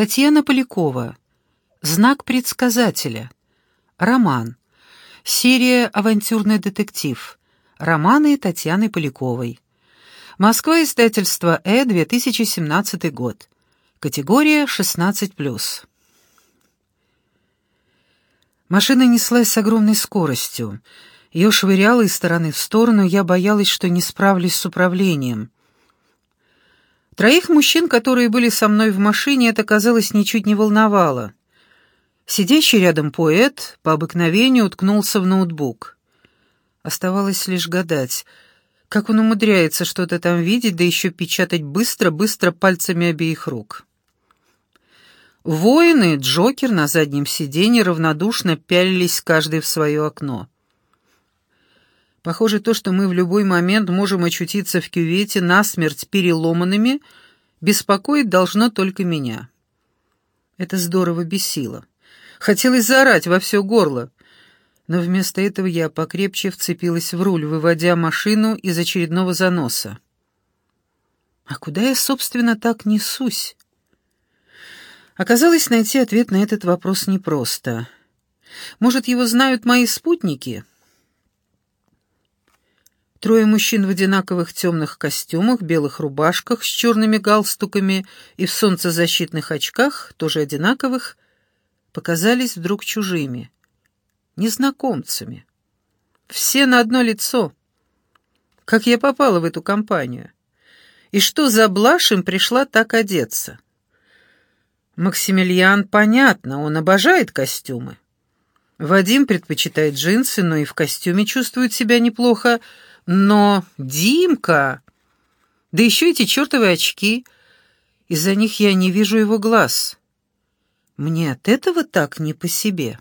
Татьяна Полякова. Знак предсказателя. Роман. Серия «Авантюрный детектив». Романы Татьяны Поляковой. Москва, издательство «Э», 2017 год. Категория 16+. Машина неслась с огромной скоростью. Ее швыряло из стороны в сторону, я боялась, что не справлюсь с управлением. Троих мужчин, которые были со мной в машине, это, казалось, ничуть не волновало. Сидящий рядом поэт по обыкновению уткнулся в ноутбук. Оставалось лишь гадать, как он умудряется что-то там видеть, да еще печатать быстро-быстро пальцами обеих рук. Воины, Джокер на заднем сиденье равнодушно пялились каждый в свое окно. Похоже, то, что мы в любой момент можем очутиться в кювете насмерть переломанными, беспокоит должно только меня. Это здорово бесило. Хотелось заорать во все горло но вместо этого я покрепче вцепилась в руль, выводя машину из очередного заноса. А куда я, собственно, так несусь? Оказалось, найти ответ на этот вопрос непросто. Может, его знают мои спутники? Трое мужчин в одинаковых темных костюмах, белых рубашках с черными галстуками и в солнцезащитных очках, тоже одинаковых, показались вдруг чужими незнакомцами. Все на одно лицо. Как я попала в эту компанию? И что за блажь им пришла так одеться? Максимилиан, понятно, он обожает костюмы. Вадим предпочитает джинсы, но и в костюме чувствует себя неплохо. Но Димка... Да еще эти чертовы очки. Из-за них я не вижу его глаз. Мне от этого так не по себе».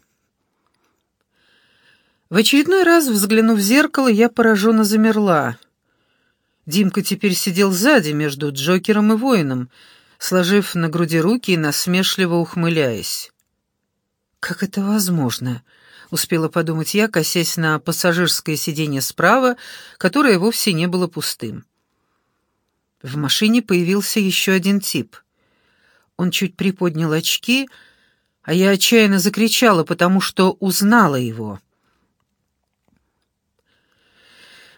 В очередной раз, взглянув в зеркало, я пораженно замерла. Димка теперь сидел сзади, между Джокером и воином, сложив на груди руки и насмешливо ухмыляясь. «Как это возможно?» — успела подумать я, косясь на пассажирское сиденье справа, которое вовсе не было пустым. В машине появился еще один тип. Он чуть приподнял очки, а я отчаянно закричала, потому что узнала его.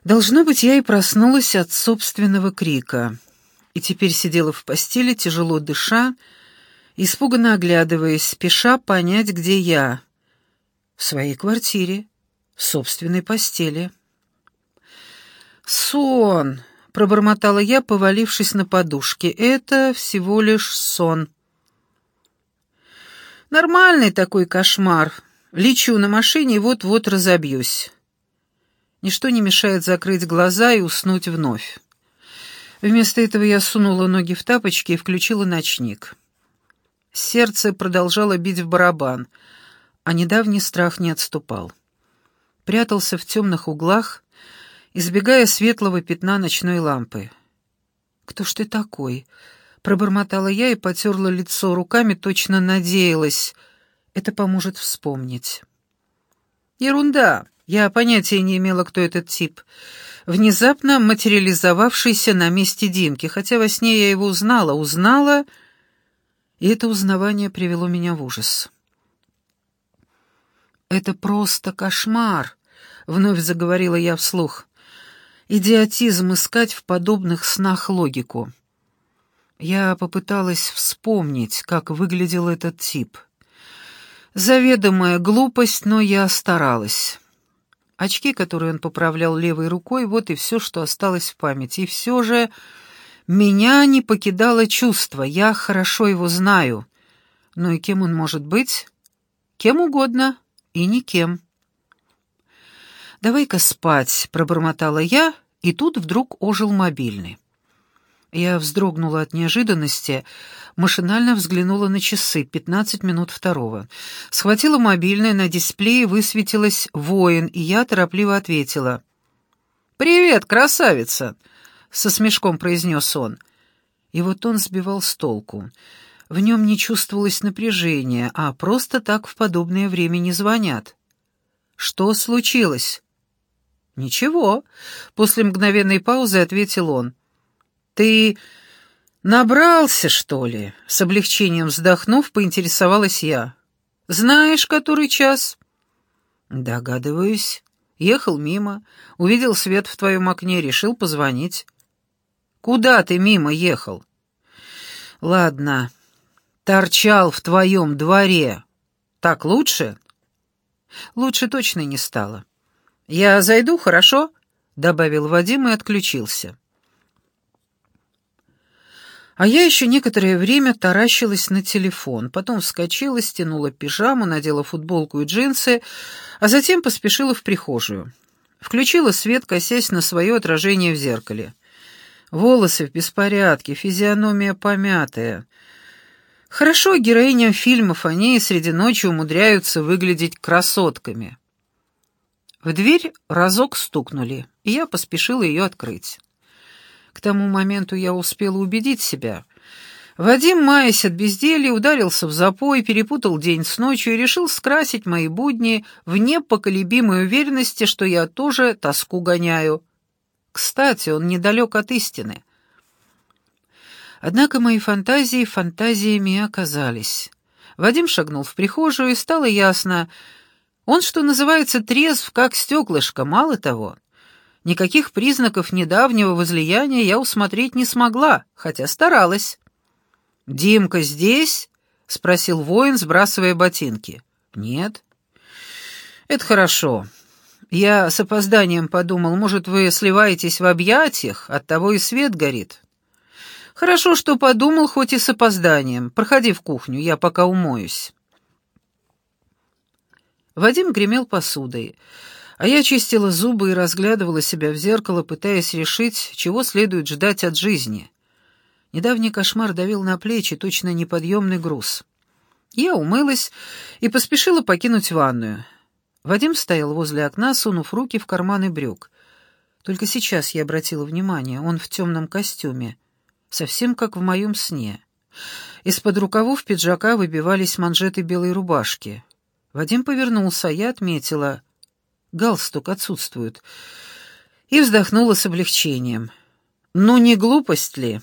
Должно быть, я и проснулась от собственного крика. И теперь сидела в постели, тяжело дыша, испуганно оглядываясь, спеша понять, где я. В своей квартире, в собственной постели. «Сон!» — пробормотала я, повалившись на подушке. «Это всего лишь сон». «Нормальный такой кошмар. Лечу на машине и вот-вот разобьюсь». Ничто не мешает закрыть глаза и уснуть вновь. Вместо этого я сунула ноги в тапочки и включила ночник. Сердце продолжало бить в барабан, а недавний страх не отступал. Прятался в темных углах, избегая светлого пятна ночной лампы. «Кто ж ты такой?» — пробормотала я и потерла лицо руками, точно надеялась. Это поможет вспомнить. «Ерунда!» Я понятия не имела, кто этот тип. Внезапно материализовавшийся на месте Димки, хотя во сне я его узнала, узнала, и это узнавание привело меня в ужас. «Это просто кошмар», — вновь заговорила я вслух. «Идиотизм искать в подобных снах логику». Я попыталась вспомнить, как выглядел этот тип. Заведомая глупость, но я старалась. Очки, которые он поправлял левой рукой, вот и все, что осталось в памяти. И все же меня не покидало чувство, я хорошо его знаю. Ну и кем он может быть? Кем угодно и никем. «Давай-ка спать», — пробормотала я, и тут вдруг ожил мобильный. Я вздрогнула от неожиданности, машинально взглянула на часы, пятнадцать минут второго. Схватила мобильный, на дисплее высветилось «Воин», и я торопливо ответила. «Привет, красавица!» — со смешком произнес он. И вот он сбивал с толку. В нем не чувствовалось напряжения, а просто так в подобное время не звонят. «Что случилось?» «Ничего», — после мгновенной паузы ответил он. Ты «Набрался, что ли?» — с облегчением вздохнув, поинтересовалась я. «Знаешь, который час?» «Догадываюсь. Ехал мимо, увидел свет в твоем окне, решил позвонить». «Куда ты мимо ехал?» «Ладно, торчал в твоем дворе. Так лучше?» «Лучше точно не стало». «Я зайду, хорошо?» — добавил Вадим и отключился. А я еще некоторое время таращилась на телефон, потом вскочила, стянула пижаму, надела футболку и джинсы, а затем поспешила в прихожую. Включила свет, косясь на свое отражение в зеркале. Волосы в беспорядке, физиономия помятая. Хорошо героиням фильмов они среди ночи умудряются выглядеть красотками. В дверь разок стукнули, и я поспешила ее открыть. К тому моменту я успела убедить себя. Вадим, маясь от безделья, ударился в запой, перепутал день с ночью и решил скрасить мои будни в непоколебимой уверенности, что я тоже тоску гоняю. Кстати, он недалек от истины. Однако мои фантазии фантазиями оказались. Вадим шагнул в прихожую, и стало ясно, он, что называется, трезв, как стеклышко, мало того — Никаких признаков недавнего возлияния я усмотреть не смогла, хотя старалась. «Димка здесь?» — спросил воин, сбрасывая ботинки. «Нет». «Это хорошо. Я с опозданием подумал, может, вы сливаетесь в объятиях, оттого и свет горит». «Хорошо, что подумал, хоть и с опозданием. Проходи в кухню, я пока умоюсь». Вадим гремел посудой. А я чистила зубы и разглядывала себя в зеркало, пытаясь решить, чего следует ждать от жизни. Недавний кошмар давил на плечи, точно неподъемный груз. Я умылась и поспешила покинуть ванную. Вадим стоял возле окна, сунув руки в карманы брюк. Только сейчас я обратила внимание, он в темном костюме, совсем как в моем сне. Из-под рукавов пиджака выбивались манжеты белой рубашки. Вадим повернулся, а я отметила — галстук отсутствует, и вздохнула с облегчением. «Ну, не глупость ли?»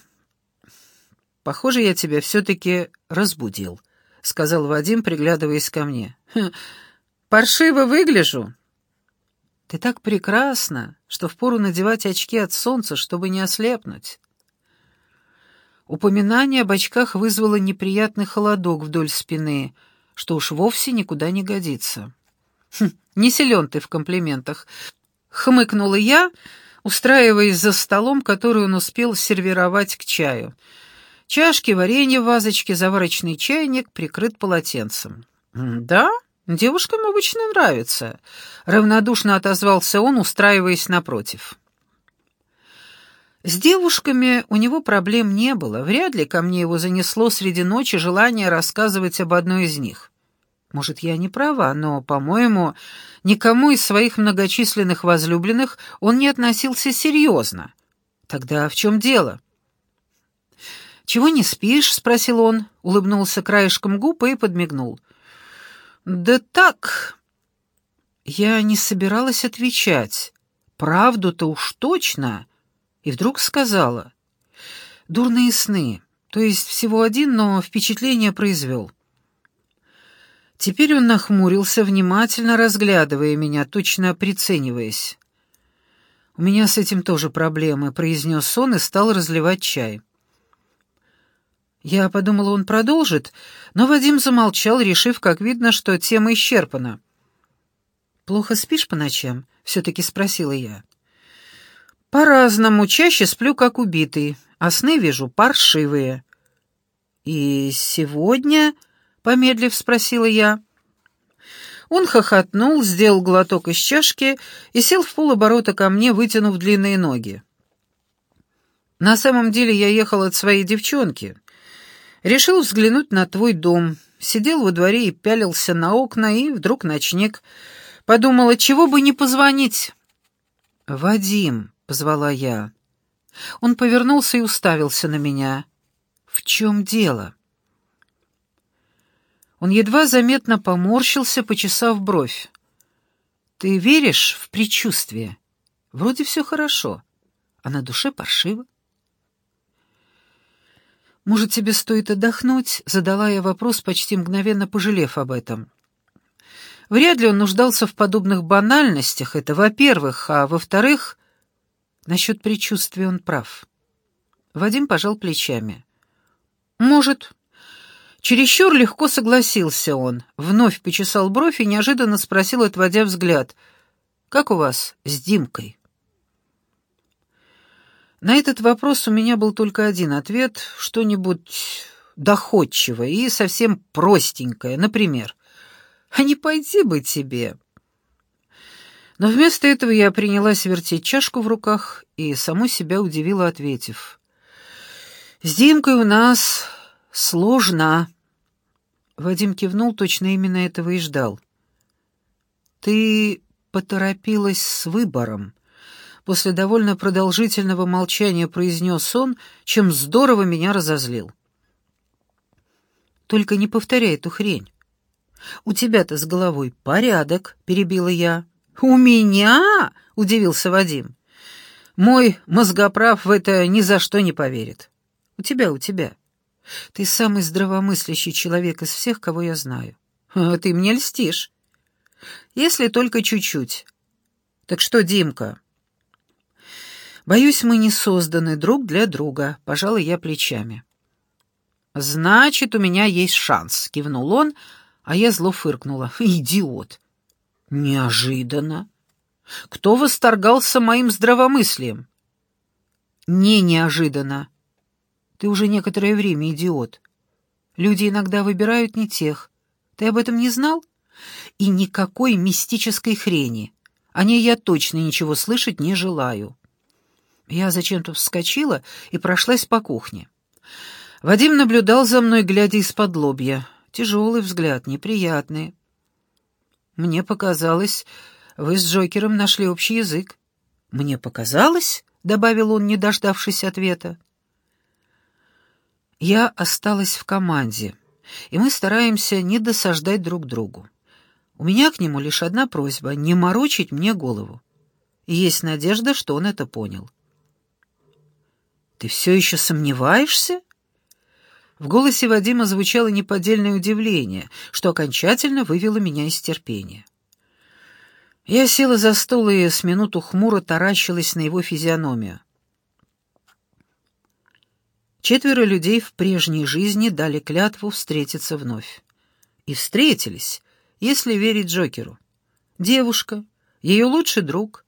«Похоже, я тебя все-таки разбудил», — сказал Вадим, приглядываясь ко мне. «Хм, «Паршиво выгляжу». «Ты так прекрасна, что впору надевать очки от солнца, чтобы не ослепнуть». Упоминание об очках вызвало неприятный холодок вдоль спины, что уж вовсе никуда не годится. «Хм, не силен ты в комплиментах», — хмыкнула я, устраиваясь за столом, который он успел сервировать к чаю. Чашки, варенье в вазочке, заварочный чайник прикрыт полотенцем. «Да, девушкам обычно нравится», — равнодушно отозвался он, устраиваясь напротив. С девушками у него проблем не было, вряд ли ко мне его занесло среди ночи желание рассказывать об одной из них. Может, я не права, но, по-моему, никому из своих многочисленных возлюбленных он не относился серьезно. Тогда в чем дело? «Чего не спишь?» — спросил он, улыбнулся краешком губ и подмигнул. «Да так...» Я не собиралась отвечать. Правду-то уж точно. И вдруг сказала. «Дурные сны. То есть всего один, но впечатление произвел». Теперь он нахмурился, внимательно разглядывая меня, точно прицениваясь. «У меня с этим тоже проблемы», — произнес он и стал разливать чай. Я подумала, он продолжит, но Вадим замолчал, решив, как видно, что тема исчерпана. «Плохо спишь по ночам?» — все-таки спросила я. «По-разному. Чаще сплю, как убитый, а сны вижу паршивые». «И сегодня...» помедлив спросила я. Он хохотнул, сделал глоток из чашки и сел в полоборота ко мне, вытянув длинные ноги. На самом деле я ехал от своей девчонки. Решил взглянуть на твой дом. Сидел во дворе и пялился на окна, и вдруг ночник. Подумала, чего бы не позвонить. «Вадим», — позвала я. Он повернулся и уставился на меня. «В чем дело?» Он едва заметно поморщился, почесав бровь. «Ты веришь в предчувствие? Вроде все хорошо, а на душе паршиво». «Может, тебе стоит отдохнуть?» — задала я вопрос, почти мгновенно пожалев об этом. Вряд ли он нуждался в подобных банальностях, это во-первых, а во-вторых, насчет предчувствия он прав. Вадим пожал плечами. «Может». Чересчур легко согласился он, вновь почесал бровь и неожиданно спросил, отводя взгляд, «Как у вас с Димкой?» На этот вопрос у меня был только один ответ, что-нибудь доходчивое и совсем простенькое, например, «А не пойти бы тебе!» Но вместо этого я принялась вертеть чашку в руках и саму себя удивила, ответив. «С Димкой у нас сложно». Вадим кивнул, точно именно этого и ждал. «Ты поторопилась с выбором», После довольно продолжительного молчания произнес он, чем здорово меня разозлил. «Только не повторяй эту хрень. У тебя-то с головой порядок», — перебила я. «У меня?» — удивился Вадим. «Мой мозгоправ в это ни за что не поверит. У тебя, у тебя. Ты самый здравомыслящий человек из всех, кого я знаю. А ты мне льстишь. Если только чуть-чуть. Так что, Димка?» Боюсь, мы не созданы друг для друга, пожалуй, я плечами. Значит, у меня есть шанс, кивнул он, а я зло фыркнула. Идиот. Неожиданно. Кто восторгался моим здравомыслием? Не неожиданно. Ты уже некоторое время идиот. Люди иногда выбирают не тех. Ты об этом не знал? И никакой мистической хрени. О ней я точно ничего слышать не желаю. Я зачем-то вскочила и прошлась по кухне. Вадим наблюдал за мной, глядя из-под лобья. Тяжелый взгляд, неприятный. Мне показалось, вы с Джокером нашли общий язык. Мне показалось, — добавил он, не дождавшись ответа. Я осталась в команде, и мы стараемся не досаждать друг другу. У меня к нему лишь одна просьба — не морочить мне голову. И есть надежда, что он это понял. «Ты все еще сомневаешься?» В голосе Вадима звучало неподдельное удивление, что окончательно вывело меня из терпения. Я села за стол и с минуту хмуро таращилась на его физиономию. Четверо людей в прежней жизни дали клятву встретиться вновь. И встретились, если верить Джокеру. Девушка, ее лучший друг,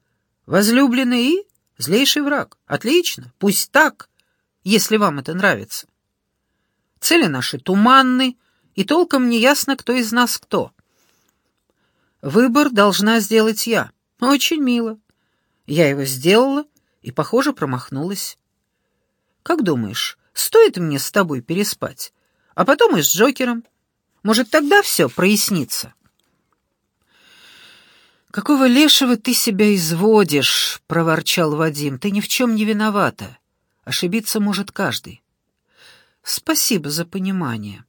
возлюбленный и Злейший враг. Отлично, пусть так, если вам это нравится. Цели наши туманны, и толком не ясно, кто из нас кто. Выбор должна сделать я. Очень мило. Я его сделала и, похоже, промахнулась. Как думаешь, стоит мне с тобой переспать? А потом и с Джокером. Может, тогда все прояснится?» «Какого лешего ты себя изводишь?» — проворчал Вадим. «Ты ни в чем не виновата. Ошибиться может каждый». «Спасибо за понимание».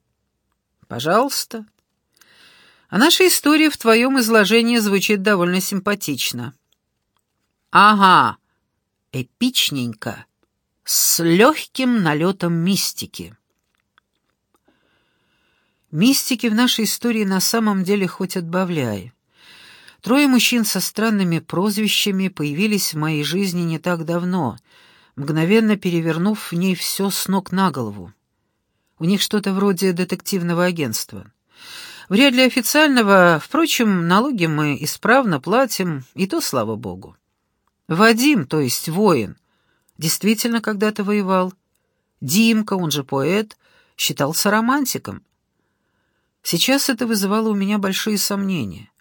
«Пожалуйста». «А наша история в твоем изложении звучит довольно симпатично». «Ага, эпичненько, с легким налетом мистики». Мистики в нашей истории на самом деле хоть отбавляй. Трое мужчин со странными прозвищами появились в моей жизни не так давно, мгновенно перевернув в ней все с ног на голову. У них что-то вроде детективного агентства. Вряд ли официального, впрочем, налоги мы исправно платим, и то слава богу. Вадим, то есть воин, действительно когда-то воевал. Димка, он же поэт, считался романтиком. Сейчас это вызывало у меня большие сомнения.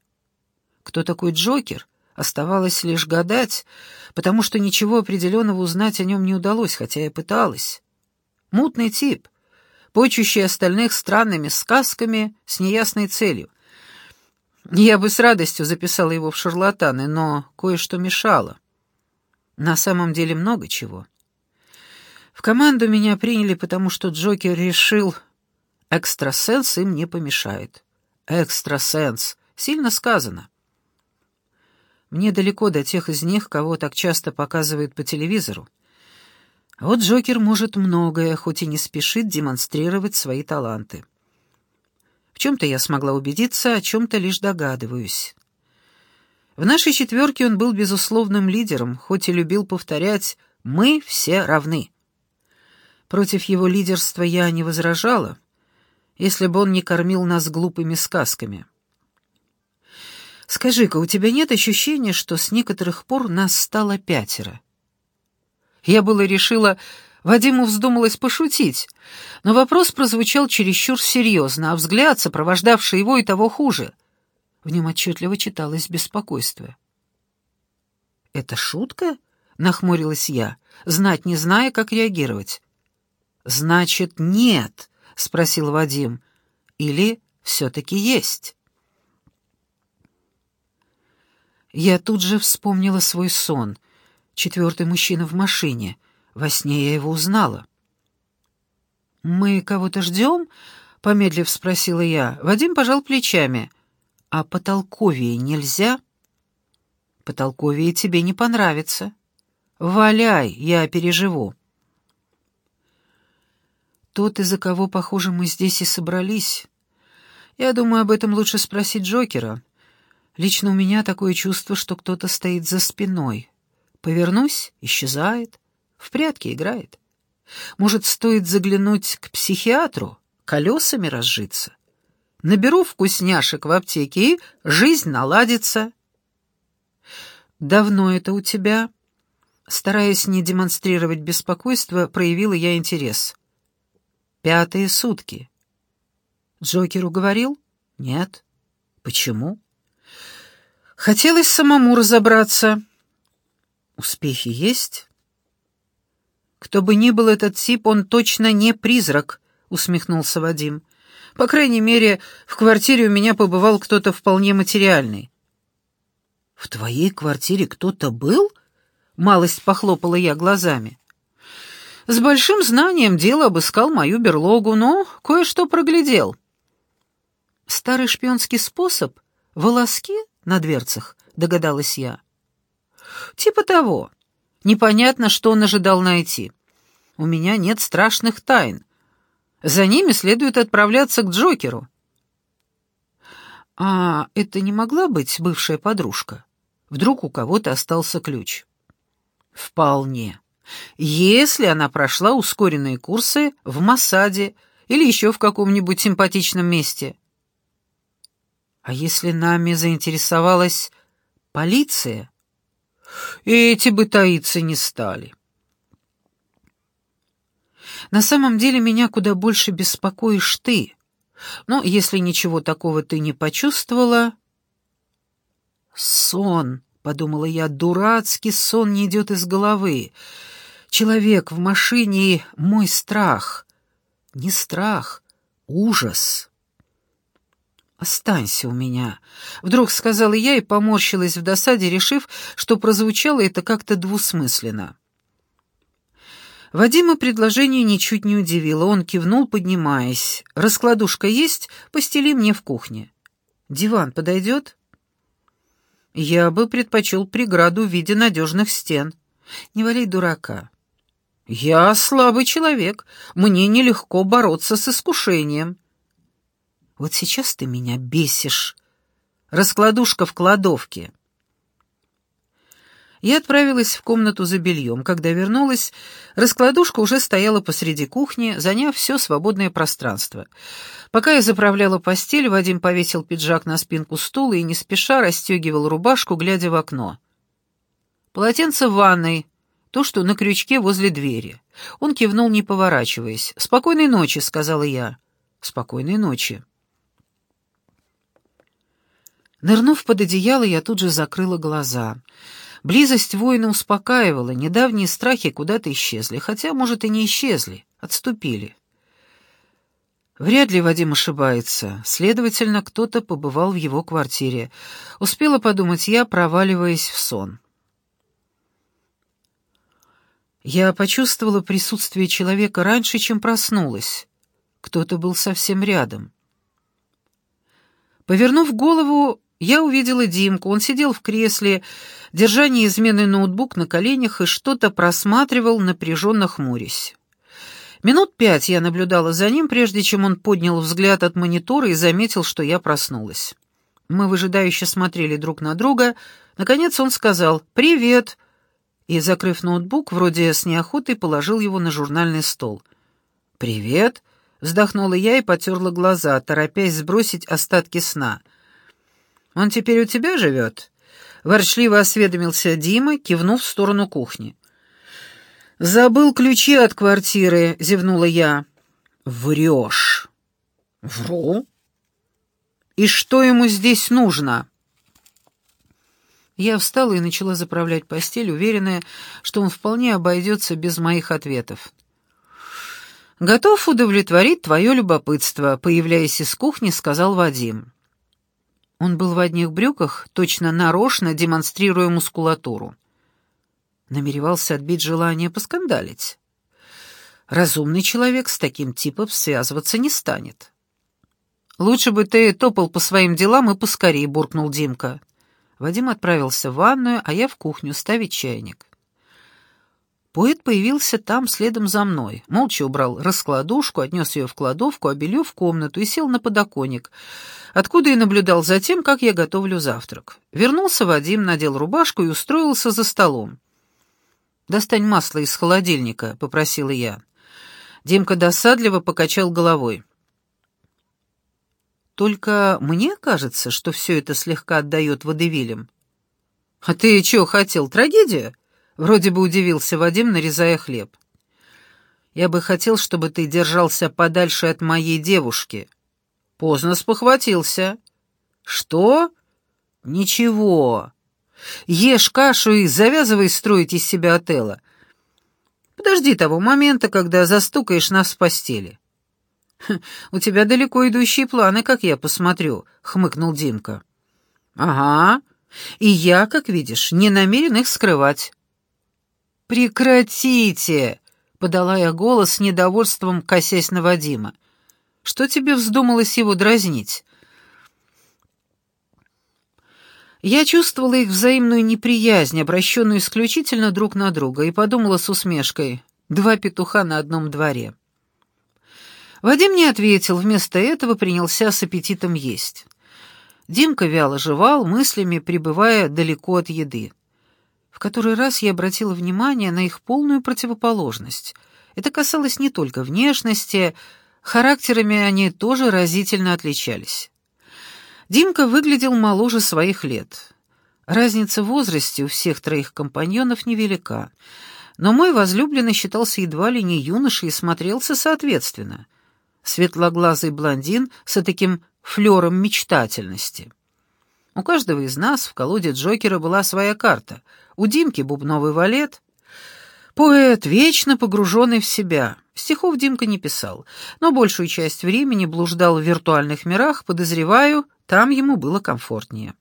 Кто такой Джокер, оставалось лишь гадать, потому что ничего определенного узнать о нем не удалось, хотя я пыталась. Мутный тип, почущий остальных странными сказками с неясной целью. Я бы с радостью записала его в шарлатаны, но кое-что мешало. На самом деле много чего. В команду меня приняли, потому что Джокер решил, экстрасенс им не помешает. Экстрасенс, сильно сказано. Мне далеко до тех из них, кого так часто показывают по телевизору. Вот Джокер может многое, хоть и не спешит демонстрировать свои таланты. В чем-то я смогла убедиться, о чем-то лишь догадываюсь. В нашей четверке он был безусловным лидером, хоть и любил повторять «мы все равны». Против его лидерства я не возражала, если бы он не кормил нас глупыми сказками. «Скажи-ка, у тебя нет ощущения, что с некоторых пор нас стало пятеро?» Я было решила, Вадиму вздумалось пошутить, но вопрос прозвучал чересчур серьезно, а взгляд, сопровождавший его, и того хуже. В нем отчетливо читалось беспокойство. «Это шутка?» — нахмурилась я, знать не зная, как реагировать. «Значит, нет», — спросил Вадим. «Или все-таки есть?» Я тут же вспомнила свой сон. Четвертый мужчина в машине. Во сне я его узнала. «Мы кого-то ждем?» — помедлив спросила я. Вадим пожал плечами. «А потолковее нельзя?» «Потолковее тебе не понравится. Валяй, я переживу». Тот, из-за кого, похоже, мы здесь и собрались. Я думаю, об этом лучше спросить Джокера. Лично у меня такое чувство, что кто-то стоит за спиной. Повернусь — исчезает, в прятки играет. Может, стоит заглянуть к психиатру, колесами разжиться? Наберу вкусняшек в аптеке, и жизнь наладится. «Давно это у тебя?» Стараясь не демонстрировать беспокойство, проявила я интерес. «Пятые сутки». «Джокеру говорил?» «Нет». «Почему?» Хотелось самому разобраться. Успехи есть? Кто бы ни был этот тип, он точно не призрак, усмехнулся Вадим. По крайней мере, в квартире у меня побывал кто-то вполне материальный. В твоей квартире кто-то был? Малость похлопала я глазами. С большим знанием дела обыскал мою берлогу, но кое-что проглядел. Старый шпионский способ — волоски на дверцах, догадалась я. Типа того. Непонятно, что он ожидал найти. У меня нет страшных тайн. За ними следует отправляться к Джокеру. А это не могла быть бывшая подружка? Вдруг у кого-то остался ключ? Вполне. Если она прошла ускоренные курсы в Масаде или еще в каком-нибудь симпатичном месте. А если нами заинтересовалась полиция? Эти бы таиться не стали. На самом деле меня куда больше беспокоишь ты. Но если ничего такого ты не почувствовала... Сон, — подумала я, — дурацкий сон не идет из головы. Человек в машине — мой страх. Не страх, ужас. «Останься у меня», — вдруг сказала я и поморщилась в досаде, решив, что прозвучало это как-то двусмысленно. Вадима предложение ничуть не удивило. Он кивнул, поднимаясь. «Раскладушка есть? Постели мне в кухне». «Диван подойдет?» «Я бы предпочел преграду в виде надежных стен. Не валяй дурака». «Я слабый человек. Мне нелегко бороться с искушением». Вот сейчас ты меня бесишь. Раскладушка в кладовке. Я отправилась в комнату за бельем. Когда вернулась, раскладушка уже стояла посреди кухни, заняв все свободное пространство. Пока я заправляла постель, Вадим повесил пиджак на спинку стула и не спеша расстегивал рубашку, глядя в окно. Полотенце в ванной, то, что на крючке возле двери. Он кивнул, не поворачиваясь. «Спокойной ночи», — сказала я. «Спокойной ночи». Нырнув под одеяло, я тут же закрыла глаза. Близость воина успокаивала, недавние страхи куда-то исчезли, хотя, может, и не исчезли, отступили. Вряд ли Вадим ошибается, следовательно, кто-то побывал в его квартире. Успела подумать я, проваливаясь в сон. Я почувствовала присутствие человека раньше, чем проснулась. Кто-то был совсем рядом. Повернув голову, я увидела Димку. Он сидел в кресле, держа неизменный ноутбук на коленях и что-то просматривал, напряженно хмурясь. Минут пять я наблюдала за ним, прежде чем он поднял взгляд от монитора и заметил, что я проснулась. Мы выжидающе смотрели друг на друга. Наконец он сказал «Привет!» и, закрыв ноутбук, вроде с неохотой положил его на журнальный стол. «Привет!» — вздохнула я и потерла глаза, торопясь сбросить остатки сна. «Он теперь у тебя живет?» — ворчливо осведомился Дима, кивнув в сторону кухни. «Забыл ключи от квартиры», — зевнула я. «Врешь». «Вру». «И что ему здесь нужно?» Я встала и начала заправлять постель, уверенная, что он вполне обойдется без моих ответов. «Готов удовлетворить твое любопытство», — появляясь из кухни, сказал Вадим. Он был в одних брюках, точно нарочно демонстрируя мускулатуру намеревался отбить желание поскандалить. Разумный человек с таким типом связываться не станет. «Лучше бы ты топал по своим делам и поскорее», — буркнул Димка. Вадим отправился в ванную, а я в кухню ставить чайник. Поэт появился там следом за мной, молча убрал раскладушку, отнес ее в кладовку, а в комнату и сел на подоконник, откуда и наблюдал за тем, как я готовлю завтрак. Вернулся Вадим, надел рубашку и устроился за столом. «Достань масло из холодильника», — попросила я. Димка досадливо покачал головой. «Только мне кажется, что все это слегка отдает водевилям». «А ты чего хотел, трагедию?» — вроде бы удивился Вадим, нарезая хлеб. «Я бы хотел, чтобы ты держался подальше от моей девушки». Поздно спохватился. «Что?» «Ничего. Ешь кашу и завязывай строить из себя отела. Подожди того момента, когда застукаешь нас в постели. «У тебя далеко идущие планы, как я посмотрю», — хмыкнул Димка. «Ага, и я, как видишь, не намерен их скрывать». «Прекратите!» — подала я голос с недовольством, косясь на Вадима. «Что тебе вздумалось его дразнить? Я чувствовала их взаимную неприязнь, обращенную исключительно друг на друга, и подумала с усмешкой «два петуха на одном дворе». Вадим не ответил, вместо этого принялся с аппетитом есть. Димка вяло жевал, мыслями пребывая далеко от еды. В который раз я обратила внимание на их полную противоположность. Это касалось не только внешности, характерами они тоже разительно отличались. Димка выглядел моложе своих лет. Разница в возрасте у всех троих компаньонов невелика, но мой возлюбленный считался едва ли не юношей и смотрелся соответственно. Светлоглазый блондин с таким флером мечтательности. У каждого из нас в колоде Джокера была своя карта. У Димки бубновый валет. Поэт, вечно погруженный в себя. Стихов Димка не писал, но большую часть времени блуждал в виртуальных мирах, подозреваю, там ему было комфортнее.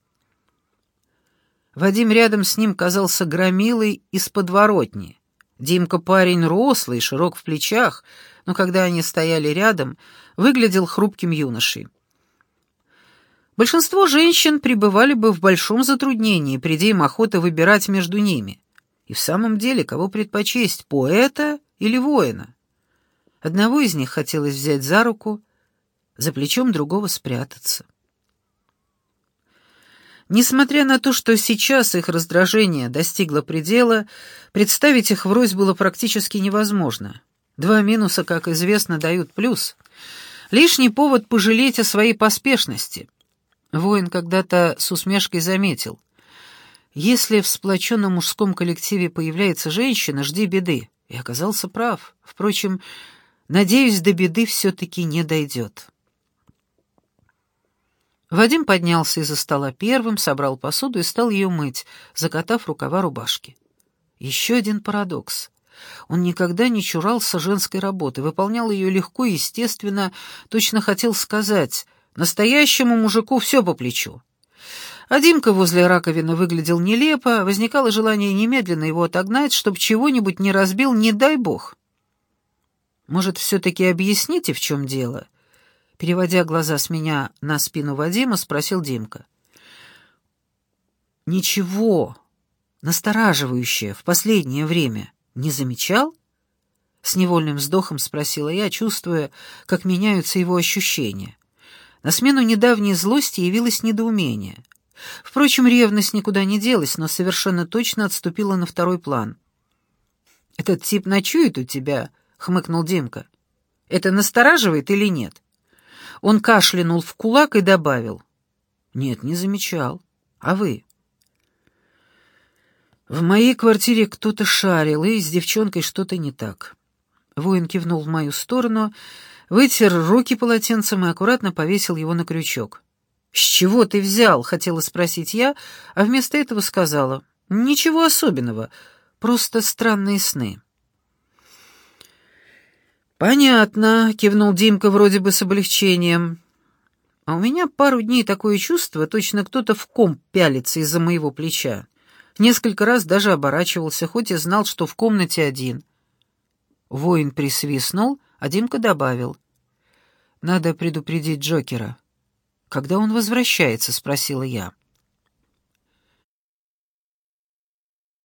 Вадим рядом с ним казался громилой из подворотни. Димка парень рослый, широк в плечах, но когда они стояли рядом, выглядел хрупким юношей. Большинство женщин пребывали бы в большом затруднении, приди им охота выбирать между ними. И в самом деле, кого предпочесть, поэта или воина? Одного из них хотелось взять за руку, за плечом другого спрятаться. Несмотря на то, что сейчас их раздражение достигло предела, представить их врозь было практически невозможно. Два минуса, как известно, дают плюс. Лишний повод пожалеть о своей поспешности. Воин когда-то с усмешкой заметил. «Если в сплоченном мужском коллективе появляется женщина, жди беды». И оказался прав. Впрочем, надеюсь, до беды все-таки не дойдет. Вадим поднялся из-за стола первым, собрал посуду и стал ее мыть, закатав рукава рубашки. Еще один парадокс. Он никогда не чурался женской работы, выполнял ее легко и естественно, точно хотел сказать, настоящему мужику все по плечу. А Димка возле раковины выглядел нелепо, возникало желание немедленно его отогнать, чтобы чего-нибудь не разбил, не дай бог. «Может, все-таки объясните, в чем дело?» Переводя глаза с меня на спину Вадима, спросил Димка. Ничего настораживающее в последнее время не замечал? С невольным вздохом спросила я, чувствуя, как меняются его ощущения. На смену недавней злости явилось недоумение. Впрочем, ревность никуда не делась, но совершенно точно отступила на второй план. «Этот тип ночует у тебя?» — хмыкнул Димка. «Это настораживает или нет?» Он кашлянул в кулак и добавил. «Нет, не замечал. А вы?» «В моей квартире кто-то шарил, и с девчонкой что-то не так». Воин кивнул в мою сторону, вытер руки полотенцем и аккуратно повесил его на крючок. «С чего ты взял?» — хотела спросить я, а вместо этого сказала. «Ничего особенного, просто странные сны». «Понятно», — кивнул Димка вроде бы с облегчением. «А у меня пару дней такое чувство, точно кто-то в ком пялится из-за моего плеча. Несколько раз даже оборачивался, хоть и знал, что в комнате один». Воин присвистнул, а Димка добавил. «Надо предупредить Джокера». «Когда он возвращается?» — спросила я.